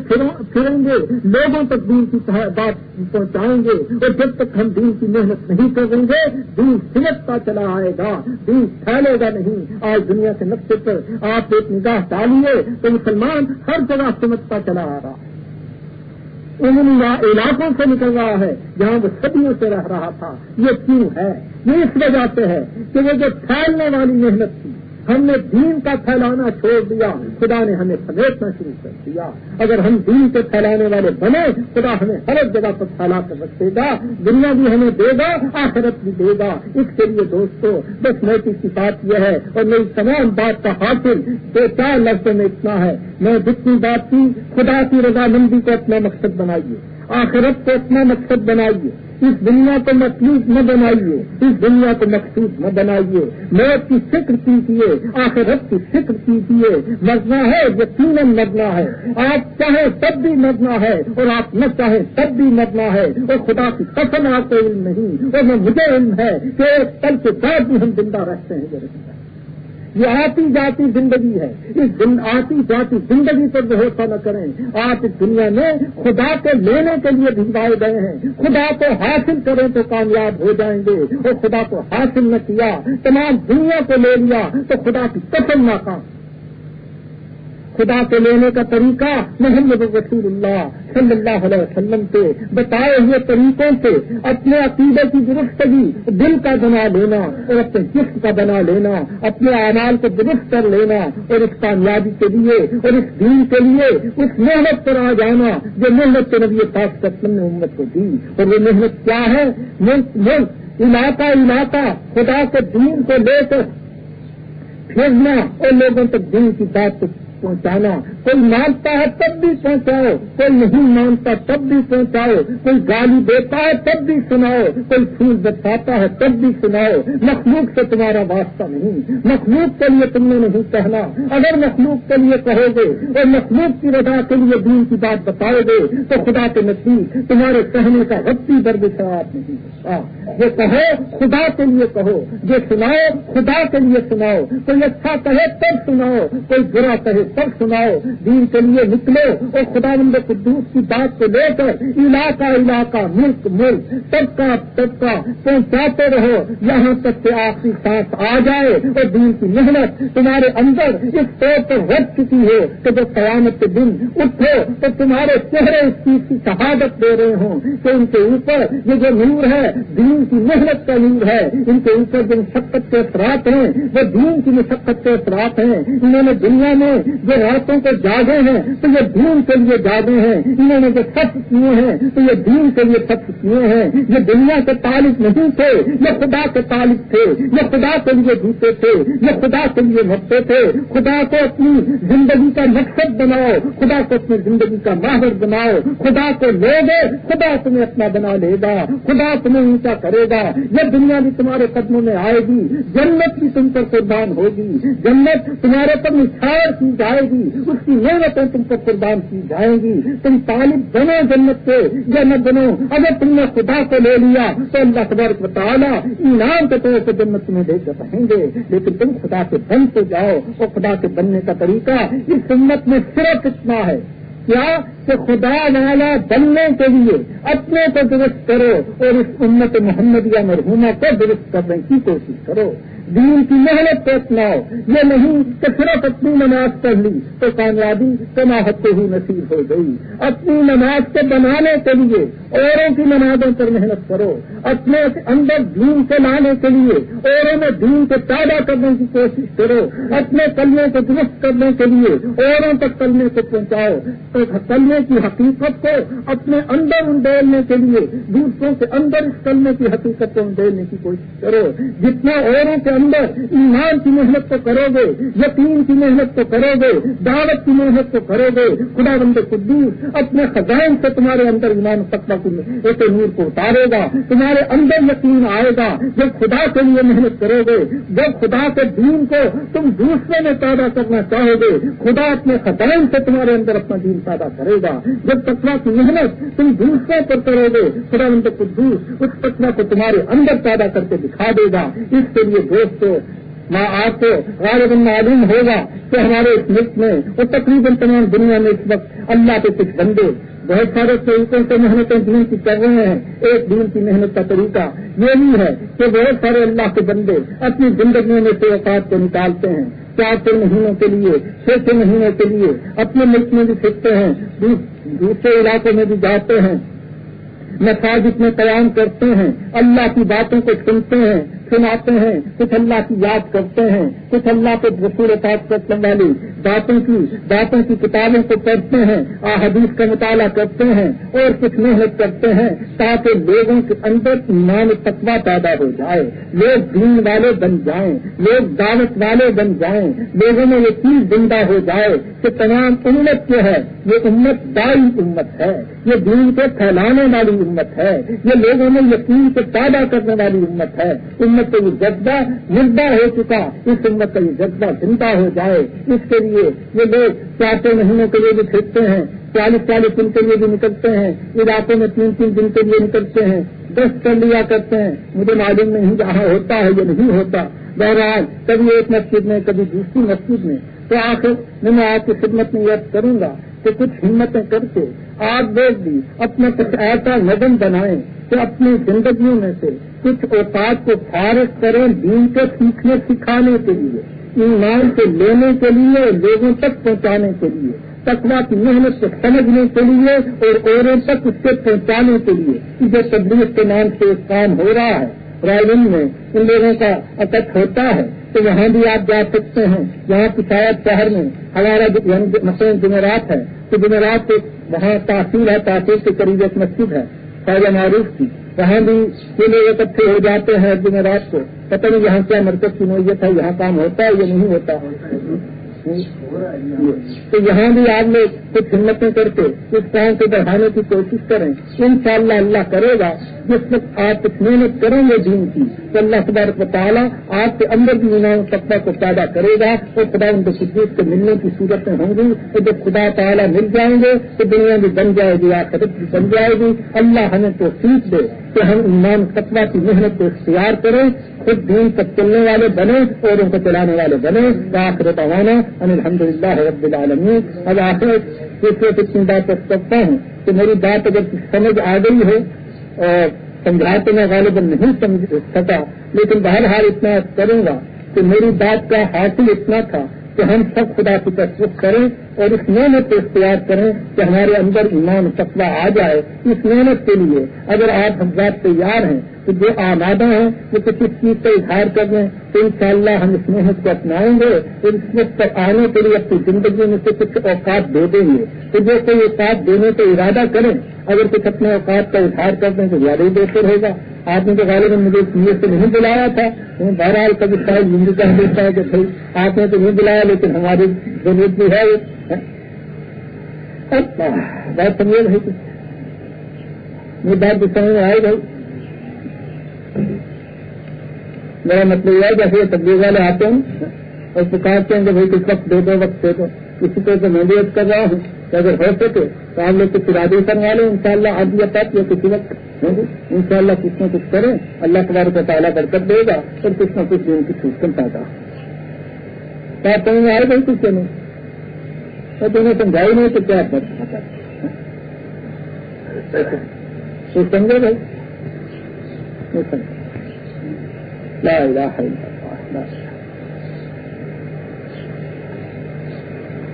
پھریں گے۔ لوگوں تک دین کی بات پہنچائیں گے اور جب تک ہم دین کی محنت نہیں کریں گے، دین سمجھتا چلا آئے گا۔ دین پھیلے گا نہیں۔ آج دنیا کے نقشے پر آپ ایک نگاہ ڈالیے تو مسلمان ہر جگہ سمجھتا چلا آ رہا ہے۔ ان علاقوں سے نکل رہا ہے، جہاں وہ صدیوں سے رہ رہا تھا۔ یہ کیوں ہے؟ یہ اس وجہ سے ہے کہ وہ جو پھیلنے والی محنت تھی ہم نے دین کا پھیلانا چھوڑ دیا، خدا نے ہمیں سمیٹنا شروع کر دیا۔ اگر ہم دین کے پھیلانے والے بنے، خدا ہمیں ہر ایک جگہ پر پھیلا کر رکھے گا۔ دنیا بھی ہمیں دے گا، آخرت بھی دے گا۔ اس کے لیے دوستوں بس موٹی کی بات یہ ہے اور میری تمام بات کا حاصل دو چار لفظوں میں اتنا ہے۔ میں جتنی بات کی، خدا کی رضامندی کو اپنا مقصد بنائیے۔ آخرت کو اپنا مقصد بنائیے۔ اس دنیا کو مطلوب نہ بنائیے، اس دنیا کو مقصود نہ بنائیے۔ موت کی فکر کیجیے آخرت کی فکر کیجیے مرنا ہے، یقیناً مرنا ہے۔ آپ چاہیں تب بھی مرنا ہے، اور آپ نہ چاہیں تب بھی مرنا ہے۔ اور خدا کی قسم آپ کو علم نہیں، اور نہ مجھے علم ہے کہ کل کے بعد بھی ہم زندہ رہتے ہیں۔ یہ آتی جاتی زندگی ہے۔ اس آتی جاتی زندگی پر بھروسہ نہ کریں۔ آپ اس دنیا میں خدا کو لینے کے لیے بھجوائے گئے ہیں۔ خدا کو حاصل کریں تو کامیاب ہو جائیں گے۔ اور خدا کو حاصل نہ کیا، تمام دنیا کو لے لیا تو خدا کی قسم ناکام۔ خدا سے لینے کا طریقہ محمد رسول اللہ صلی اللہ علیہ وسلم سے، بتائے ہوئے طریقوں سے، اپنے عقیدے کی درستگی دل کا بنا لینا اور اپنے جسم کا بنا لینا، اپنے اعمال کو درست کر لینا اور اس کامیابی کے لیے اور اس دین کے لیے، اس محنت پر آ جانا جو محنت کے نبی پاک نے امت کو دی۔ اور وہ محنت کیا ہے؟ ملک ملک، علاقہ علاقہ، خدا کے دین کو لے کر پھیرنا اور لوگوں تک دین کی بات کو پہنچانا کوئی مانتا ہے تب بھی پہنچاؤ کوئی نہیں مانتا تب بھی پہنچاؤ کوئی گالی دیتا ہے تب بھی سناؤ، کوئی پھول بتاتا ہے تب بھی سناؤ۔ مخلوق سے تمہارا واسطہ نہیں، مخلوق کے لیے تم نے نہیں کہنا۔ اگر مخلوق کے لیے کہو گے اور مخلوق کی وجہ کے لیے دین کی بات بتاؤ گے، تو خدا کے نزدیک تمہارے کہنے کا وقتی درد شراب نہیں یہ کہو، خدا کے لیے کہو۔ جو سناؤ، خدا کے لیے سناؤ۔ کوئی اچھا کہے تب سناؤ، کوئی برا کہے تب سناؤ۔ دین کے لیے نکلو اور خدا بند قدوس کی بات کو لے کر علاقہ علاقہ، ملک ملک سب کا سب کا پہنچاتے رہو۔ یہاں تک کہ آخری سانس آ جائے اور دین کی محنت تمہارے اندر اس طور پر رکھ چکی ہے کہ جب قیامت کے دن اٹھو تو تمہارے چہرے اس چیز کی شہادت دے رہے ہوں کہ ان کے اوپر یہ جو نور ہے، دین کی محنت کا نور ہے۔ ان کے اوپر جو مشقت کے اثرات ہیں، وہ دین کی مشقت کے اثرات ہیں۔ انہوں نے دنیا میں جو راتوں کو جاگے ہیں، تو یہ دین کے لیے جاگے ہیں۔ انہوں نے جو سخت کیے ہیں، تو یہ دین کے لیے سخت کیے ہیں۔ یہ دنیا کے تعلق نہیں تھے، یہ خدا کے تعلق تھے۔ یہ خدا کے لیے جیتے تھے، یہ خدا کے لیے مرتے تھے۔ خدا کو اپنی زندگی کا مقصد بناؤ، خدا کو اپنی زندگی کا ماہر بناؤ۔ خدا کو لے گے خدا تمہیں اپنا بنا لے گا۔ خدا تمہیں اونچا کرے گا۔ یہ دنیا بھی تمہارے قدموں میں آئے گی۔ جنت بھی تم پر قربان ہوگی۔ جنت تمہارے پر نچھاڑ کی جائے گی۔ اس کی محنتیں تم کو قربان کی جائیں گی۔ تم طالب بنو جنت سے یا نہ بنو، اگر تم نے خدا کو لے لیا تو اللہ خبر کو تعالیٰ انعام کے طور پر جنت تمہیں لے کر رہیں گے۔ لیکن تم خدا سے بن تو جاؤ اور خدا سے بننے کا طریقہ اس سنت میں صرف اتنا ہے۔ کیا کہ خدا والا بننے کے لیے اپنے کو درست کرو اور اس امت محمد یا مرحوما کو درست کرنے کی کوشش کرو۔ دین کی محنت کو اپناؤ۔ یہ نہیں کہ صرف اپنی نماز پڑھ لی تو کامیابی کماحت ہی نصیب ہو گئی۔ اپنی نماز کو بنانے کے لیے اوروں کی نمازوں پر محنت کرو۔ اپنے اندر دین کو لانے کے لیے اوروں میں دین کو پیدا کرنے کی کوشش کرو۔ اپنے کلمے کو درست کرنے کے لیے اوروں تک کلمے کو پہنچاؤ۔ تو کلمے کی حقیقت کو اپنے اندر انڈیلنے کے لیے دوسروں کے اندر اس کلمے کی حقیقت کو انڈیلنے کی کوشش کرو۔ جتنا اوروں کے اندر ایمان کی محنت کو کرو گے، یقین کی محنت کو کرو گے، دعوت کی محنت کو کرو گے۔ خدا بند قدوس اپنے خزان سے تمہارے اندر ایمان سکتا ایک نور کو اتارے گا۔ تمہارے اندر یقین آئے گا۔ جب خدا کے لیے محنت کرو گے، جب خدا کے دین کو تم دوسرے میں پیدا کرنا چاہو گے، خدا اپنے خزان سے تمہارے اندر اپنا دین پیدا کرے گا۔ جب تکوا کی محنت تم دوسرے پر کرو گے خدا بند قدوس اس تکوا کو تمہارے اندر پیدا کر کے دکھا دے گا۔ اس کے لیے دوست میں آپ کو غالب معلوم ہوگا کہ ہمارے اس ملک میں اور تقریباً تمام دنیا میں اس وقت اللہ کے کچھ بندے بہت سارے طریقوں سے محنتیں دین کی کر رہے ہیں۔ ایک دین کی محنت کا طریقہ یہ بھی ہے کہ بہت سارے اللہ کے بندے اپنی زندگیوں میں سے اوقات کو نکالتے ہیں۔ چار چھ مہینوں کے لیے، چھ چھ مہینوں کے لیے اپنے ملک میں بھی سیکھتے ہیں دوسرے علاقوں میں بھی جاتے ہیں۔ مساجد میں قیام کرتے ہیں، اللہ کی باتوں کو سنتے ہیں۔ سناتے ہیں، کچھ اللہ کی یاد کرتے ہیں، کچھ اللہ کے رسول پاک کرنے والی باتوں کی باتوں کی کتابوں کو پڑھتے ہیں احادیث کا مطالعہ کرتے ہیں اور کچھ محنت کرتے ہیں تاکہ لوگوں کے اندر ایمان تقوا پیدا ہو جائے۔ لوگ دین والے بن جائیں، لوگ دعوت والے بن جائیں۔ لوگوں میں یہ چیز زندہ ہو جائے کہ تمام امت جو ہے، یہ امت دائی امت ہے، یہ دین کو پھیلانے والی امت ہے، یہ لوگوں میں یقین کو پیدا کرنے والی امت ہے۔ امت امت کا یہ جذبہ مردہ ہو چکا، اس امت کا یہ جذبہ زندہ ہو جائے۔ اس کے لیے یہ لوگ چار چار مہینوں کے لیے بھی پھرتے ہیں، چالیس چالیس دن کے لیے بھی نکلتے ہیں علاقوں میں تین تین دن کے لیے نکلتے ہیں، دس کر لیا کرتے ہیں۔ مجھے معلوم نہیں جہاں ہوتا ہے یا نہیں ہوتا۔ بہرحال، کبھی ایک مسجد میں، کبھی دوسری مسجد میں۔ تو آخر میں آپ کی خدمت میں یاد کروں گا کہ کچھ ہمتیں کر کے آپ لوگ بھی اپنا کچھ ایسا نظم بنائیں کہ اپنی زندگیوں میں سے کچھ اوقات کو فارغ کریں دین کو سیکھنے سکھانے کے لیے، ایمان سے لینے کے لیے اور لوگوں تک پہنچانے کے لیے تقوا کی محنت کو سمجھنے کے لیے اور اوروں تک اس سے پہنچانے کے لیے۔ جو تبدیل کے نام سے کام ہو رہا ہے رائے میں ان لوگوں کا اکٹ ہوتا ہے۔ تو وہاں بھی آپ جا سکتے ہیں۔ یہاں پشاور شہر میں ہمارا یعنی مسئلہ جمعرات ہے، تو جمعرات ایک وہاں تاثیر ہے تاثیر کے قریب ایک مسجد ہے۔ خواجہ معروف کی وہاں بھی یہ اکٹھے ہو جاتے ہیں جمعرات کو۔ پتہ نہیں یہاں کیا مرکز کی نوعیت ہے، یہاں کام ہوتا ہے یا نہیں ہوتا؟ تو یہاں بھی آپ لوگ کچھ ہمتیں کر کے اس کام کو بڑھانے کی کوشش کریں۔ ان شاء اللہ اللہ کرے گا، جس وقت آپ محنت کریں گے دین کی، تو اللہ تبارک تعالیٰ آپ کے اندر بھی انعام سطح کو پیدا کرے گا اور خدا ان کو خدمت سے ملنے کی صورتیں ہوں گی۔ تو جب خدا تعالیٰ مل جائیں گے، تو دنیا بھی بن جائے گی، آخرت بھی بن جائے گی۔ اللہ ہمیں تو سیکھ دے کہ ہم ایمان سطح کی محنت کو اختیار کریں، خود دین تک چلنے والے بنے اور ان کو چلانے والے بنے آخرت ان الحمد للہ رب العالمین۔ اب آخر اتنی بات کرتا ہوں کہ میری بات اگر سمجھ آ گئی ہے اور سمجھا تو میں غالباً نہیں سمجھ سکا، لیکن بہرحال اتنا کروں گا کہ میری بات کا حاصل اتنا تھا کہ ہم سب خدا کی تصویر کریں۔ اور اس محنت کو اختیار کریں کہ ہمارے اندر ایمان تقوی آ جائے اس محنت کے لیے۔ اگر آپ حضرات تیار ہیں کہ جو آمادہ ہیں، وہ کسی چیز کا اظہار کر دیں تو ان شاء اللہ ہم اس محنت کو اپنائیں گے اور اس وقت تک آنے کے لیے اپنی زندگی میں سے کچھ اوقات دے دیں گے۔ تو جو کوئی اوقات دینے کا ارادہ کریں اگر کچھ اپنے اوقات کا اظہار کر دیں تو زیادہ ہی بہتر ہوگا۔ آپ نے تو غالباً مجھے نیت سے نہیں بلایا تھا۔ بہرحال کبھی شاید مجھے کہہ دیتا ہے کہ بھائی، آپ نے تو نہیں بلایا، لیکن ہماری ضرورت بھی ہے۔ بات سمجھے بھائی یہ بات بھی سمجھ میں آئے بھائی میرا مطلب یہ ہے جیسے تبدیل والے آتے ہیں اور پکارتے ہیں کہ بھائی کس وقت دے دو وقت دے دو اسی طرح سے میں بھی کر رہا ہوں کہ اگر ہو سکے تو آپ لوگ کچھ ارادے کروا لیں ان شاء اللہ آج یا تک یا کسی وقت ان شاء اللہ کچھ نہ کچھ کریں اللہ تبارک کا تعالیٰ برکت دے گا اور کچھ نہ کچھ دن کی چھوٹ پیدا کیا سمجھ میں آئے گا کچھ نہیں تو تمہیں سمجھائی نہیں تو کیا سمجھے بھائی؟ لا الہ الا اللہ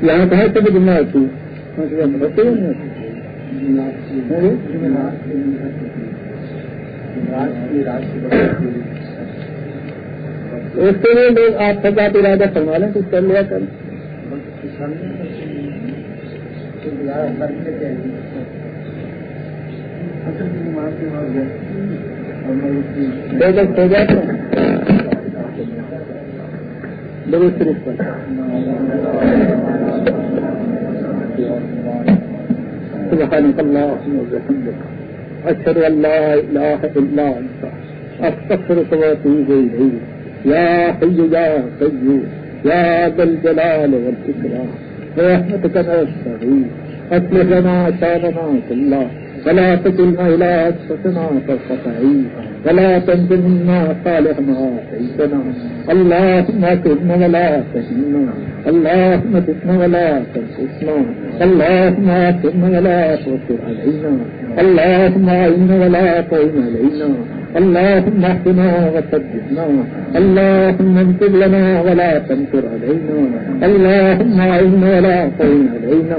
یہاں کہاں سب جمع ہوتی اس کے لیے لوگ آپ سب آپ ارادہ فرما لیں، کچھ کر لیا کر دو دس ہو جاتے ہیں شریف پر سبحانك اللهم وبحمدك۔ أشهد أن لا إله إلا أنت۔ أستغفرك وأتوب إليك۔ يا حي يا قيوم۔ يا ذا الجلال والإكرام۔ برحمتك نستغيث أصلح لنا شاننا كله ولا تكلنا إلى أنفسنا طرفة عين ولا تنزل منا صالح ما أعطيتنا اللهم كن ولا تهنا اللهم تكن ولا تنقصنا اللهم كن ولا تغفر علينا اللهم أعنا ولا تعين علينا اللهم اهدنا وسددنا اللهم انصر لنا ولا تنصر علينا. اللهم اعنا ولا تعين علينا.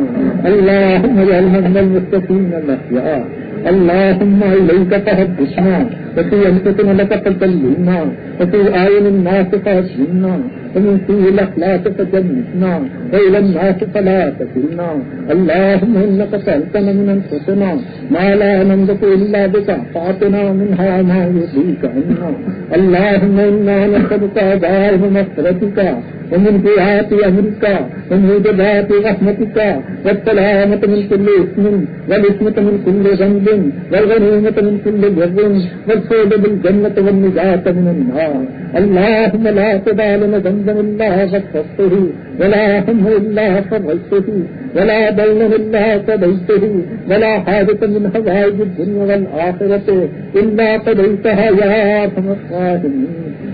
اللهم اجعل من المستقيم الاحياء اللهم إليك تهدشنا وفي أنفسنا لك تكلمنا، وفي آين الناس فأسلمنا ومن سوء الأخلاق فجنبنا وإلى الناس فلا تكلنا. اللهم إنك سألتنا من أنفسنا ما لا نملك إلا بك، فأعطنا منها ما يرضيك عنا. اللهم إنا نسألك عذاب مغفرتك ومن جهات أمرك وموجبات رحمتك، والسلامة من كل اسم والاسمة من كل ذنب، والغنيمة من كل بر والسود بالجنة والنجاة من النار. اللهم لا تدع لنا ذنبا إلا غفرته ولا هم إلا فرجته ولا دين إلا قضيته ولا حاجة من حوائج الدنيا والآخرة إلا قضيتها يا أرحم الراحمين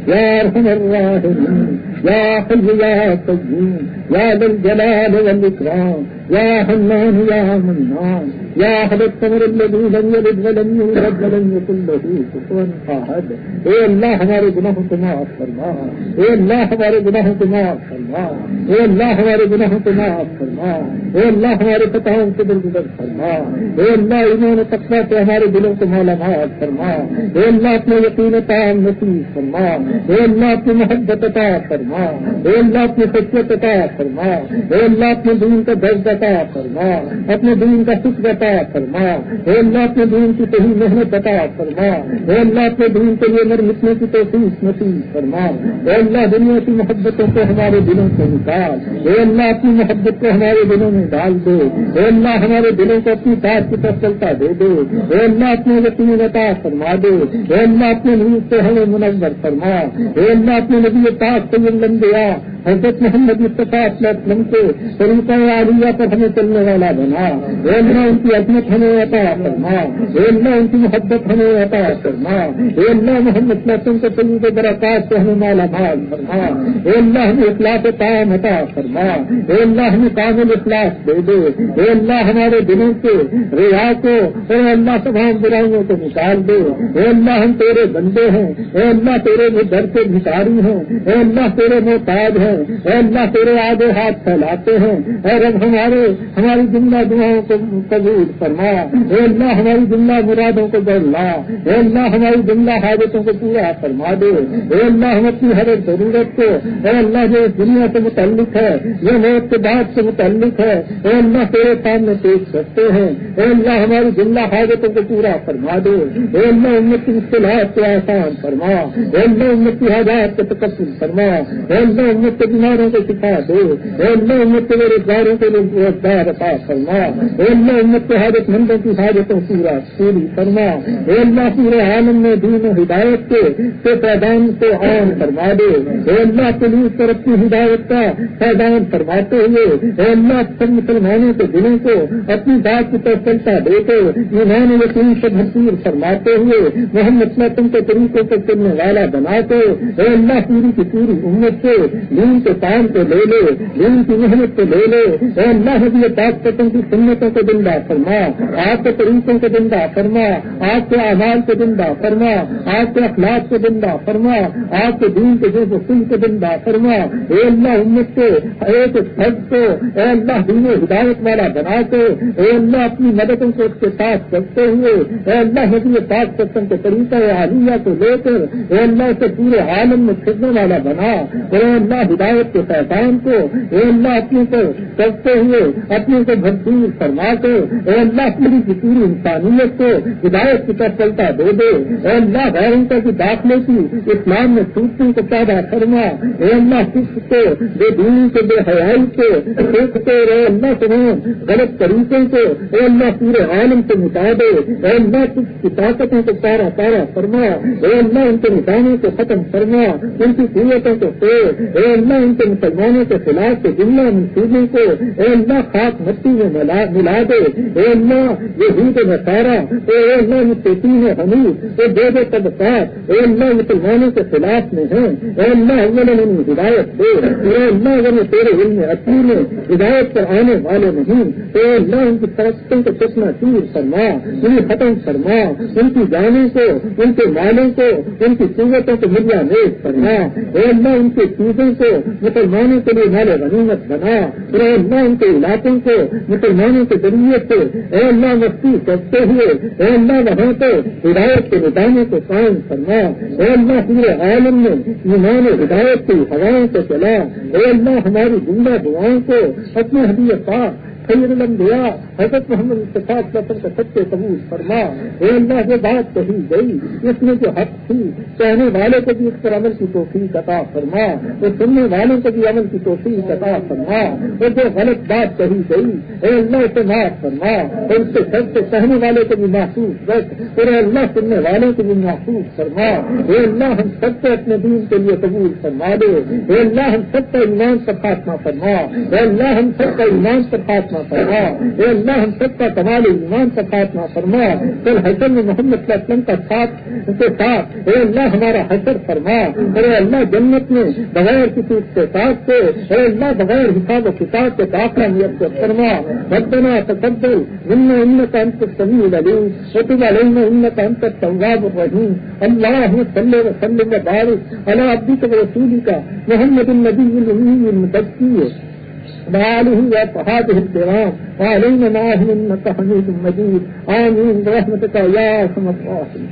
يا أرحم الراحمين یا یا قیوم یا دل جلال والاکرام یا حنان یا منان یا حضرت قمر الذي لم يلد ولم يولد ولم يكن له كفوا احد اے اللہ ہمارے گناہوں کو معاف فرما اے اللہ ہمارے گناہوں کو معاف فرما اے اللہ ہمارے گناہوں کو معاف فرما اے اللہ ہمارے پتاؤں سے درگزر فرما اے اللہ انہوں نے تقوی سے ہمارے دلوں کو مولا معاف فرما اے اللہ اپنے یقین تام نصیب فرما اے اللہ اپنی محبت عطا فرما اے اللہ اپنی خصیت عطا فرما اے اللہ اپنے دین کا درد عطا فرما اپنے دین کا سکھ عطا فرما اے اللہ اپنے دین کی صحیح محنت عطا فرما اے اللہ اپنے دین کے لیے مر کی توفیق نصیب فرما اے اللہ دنیا کی محبتوں کو ہمارے دلوں سے نکال، اے اللہ اپنی محبت کو ہمارے دلوں میں ڈال دو اے اللہ ہمارے دلوں کو اپنی بات کی طرف چلتا دے دو اے اللہ اپنے یقین عطا فرما دو اے اللہ اپنے نیوز سے ہمیں منور فرما، اے اللہ اپنے نبی پاک سے لمبیا حضرت محمد مصطفیٰ اسلم کے طریقہ عالیہ پر ہمیں چلنے والا بنا اللہ ان کی عظمت ہمیں عطا فرما اللہ ان کی محبت ہمیں عطا فرما اللہ محمد وسلم کے طریقے برکات سے ہمیں مالا مال فرما اللہ ہمیں اخلاق قائم عطا فرما اللہ ہمیں کامل اخلاق دے دے اللہ ہمارے دلوں کے ریا کو اور اللہ تمام برائیوں کو نکال دے اللہ ہم تیرے بندے ہیں اے اللہ تیرے میں در سے بھکاری ہیں اے اللہ تیرے محتاج ہیں اے اللہ تیرے آگے ہاتھ پھیلاتے ہیں اور اب ہمارے ہماری جملہ دعاؤں کو قبول فرما اے اللہ ہماری جملہ مرادوں کو لا اے اللہ ہماری جملہ حاجتوں کو پورا فرما دے اے اللہ ہم اپنی ہر ایک ضرورت کو اے اللہ جو اس دنیا سے متعلق ہے یہ موت کے بعد سے متعلق ہے اے اللہ تیرے سامنے پیش کرتے ہیں اے اللہ ہماری جملہ حاجتوں کو پورا فرما دے اے اللہ امت کی اصطلاحات کو آسان فرما اے اللہ امت کی حاجات کو تقسیم فرما اے اللہ امت بیماروں کو سکھا دے اے اللہ امت کے روزگاروں کے روزگار عطا فرما۔ اے اللہ امت کے حاجت مندوں کی حاجتوں پورا پوری فرما۔ اے اللہ پورے عالم میں دین و ہدایت کے فیضان کو عام فرما دے۔ اے اللہ پولیس پر اپنی ہدایت کا فیضان فرماتے ہوئے اے اللہ سب مسلمانوں کے دلوں کو اپنی بات کی طرف چلتا دے کے ایمان یقین سے بھرپور فرماتے ہوئے محمد تم کے طریقوں کو چلنے والا بنا کے اے اللہ پوری کی پوری امت سے دین کے کام کو لے لے دین کی محنت کو لے لے۔ اے اللہ نبی پاک پتوں کی سنتوں کو دندہ فرما۔ آپ کے طریقوں کو دندہ فرما۔ آپ کے آواز کو دندہ فرما۔ آپ کے اخلاق کو دندہ فرما۔ آپ کے دین کے جو سن کو دندہ فرما۔ اے اللہ امت کے ایک فرد کو، اے اللہ دین ہدایت والا بنا کے اے اللہ اپنی مددوں کو اس کے ساتھ کرتے ہوئے، اے اللہ نبی پاک پتوں کے طریقہ عالیہ کو لے کر، اے اللہ سے پورے عالم میں پھرنے والا بنا۔ اے اللہ ہدایت کے پہچان کو اے اللہ اپنے کو کرتے ہوئے، اپنے کو بھرپور فرما کے اے اللہ پوری کی پوری انسانیت کو ہدایت کی طرف چلتا دے دے۔ اے اللہ غیروں کی داخلے کی اسلام میں ٹوٹنے کو پیدا فرما۔ اے اللہ سکھ کو، بے دین کے، بے حیائی کے سکھ کو۔ اے اللہ تمام غلط طریقے کو، اے اللہ پورے عالم سے مٹا دے۔ اے اللہ سکھ کی طاقتوں کو پارا پارا فرما۔ اے اللہ ان کے نظاموں کو ختم فرما۔ ان کی قوتوں کو اے اللہ ان کے مسلمانوں کے خلاف کے جملہ منصوبوں کو اے اللہ خاص مٹی میں ملا دے۔ اے اللہ یہ ہند نسارا اے اللہ متین حمید اے دو دو طبقات اے اللہ مسلمانوں کے خلاف میں ہیں۔ اے اللہ اول ان ہدایت دے۔ اے اللہ اگر تیرے علم اچھی میں ہدایت پر آنے والے نہیں۔ اے اللہ ان کی طاقتوں کو چکنا چور فرما انہیں ختم فرما، ان کی جانوں کو، ان کے مالوں کو، ان کی قوتوں کو ملیا نیز فرما۔ اے اللہ ان کی چیزوں کو مسلمانوں کے لیے مال غنیمت بنا اے اللہ ان کے علاقوں کو، مسلمانوں کے ذریعے سے اے اللہ مستی کرتے ہوئے، اے اللہ وہاں کو ہدایت کے نظاموں کو قائم کرنا اے اللہ پورے عالم میں ایمان ہدایت کی ہواؤں کو چلا اے اللہ ہماری زندہ دعاؤں کو اپنے حبیب پاک سید الانبیاء، حضرت محمد اتفاق کا سب کا سچے قبول فرما، اے اللہ جو بات کہی گئی، اس میں جو حق تھی، کہنے والے کو بھی اس پر عمل کی توفیق عطا فرما وہ سننے والوں کو بھی عمل کی توفیق عطا فرما، اور جو غلط بات کہی گئی، اے اللہ اسے معاف فرما، اور اس کے سب سے کہنے والے کو بھی محسوس رکھ، اور اللہ سننے والوں کو بھی محسوس فرما، اے اللہ ہم سب کو اپنے دین کے لیے قبول فرما دے، اے اللہ ہم سب کا ایمان پر خاتمہ فرما، اے اللہ ہم سب کا ایمان پر خاتمہ خاتمہ فرما اے اللہ، ہم سب کا کمال ایمان کا خاتمہ فرما پھر حسن محمد صلی اللہ علیہ وسلم کا ساتھ کے ساتھ، اے اللہ، ہمارا حسر فرما اے اللہ، جنت میں بغیر کسی اتفاق سے اے اللہ، بغیر حساب و کتاب کے داخلہ نیت کو فرما ربنا تقبل منا انك انت السميع العليم وتب علينا انك انت التواب الرحيم اللهم صل وسلم وبارك على عبدك ورسولك محمد النبي الامي المتقي وآله وصحابه الكرام. وعلينا معهم انك حميد مجيد آمين برحمتك يا ارحم الراحمين.